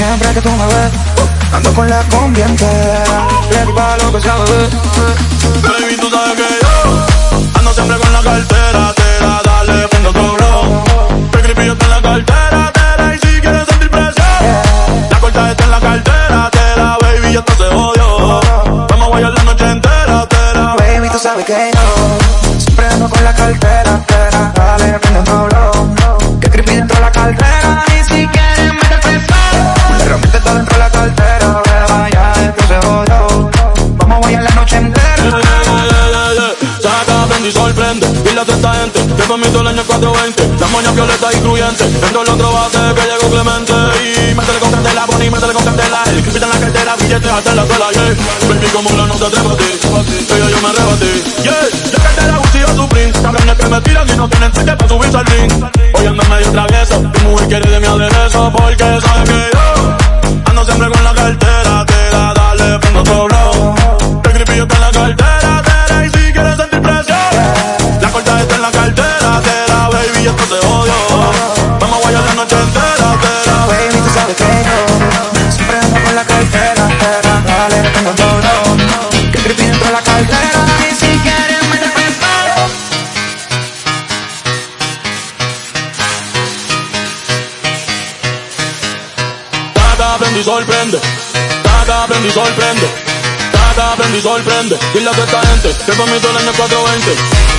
vez que tú me ves, ando con la combi entera. Le pa' lo que sea, bebé. Baby, tú sabes que yo ando siempre con la cartera, tera, dale, prende otro blow. El gripillo está en la cartera, tera, y si quieres sentir presión, la corta está en la cartera, tera, baby, esto se jodió. Vamos a guayar la noche entera, tera. Baby, tú sabes que yo siempre ando con la cartera, tera. Dale, prende otro blow. Sorprende. Dile a toda esta gente que conmigo el año 420. La moña violeta y cruyente. Dentro del otro bate que llegó Clemente. Y métele con candela, Bonnie, métele con candela. El que pita en la cartera, billetes hasta la suela, yeah. Baby, como la no te atrevo a ti. Ella yo me arrebaté. Yeah, la cartera Gucci o Supreme. Cabrones que me tiran y no tienen ticket para subirse al ring. Hoy ando medio travieso. Tu mujer quiere de mi aderezo. Porque sabe que yo Taca, prende sorprende. Taca, prende y sorprende. Taca, prende y sorprende. Dile a toda esta gente que conmigo el año 420.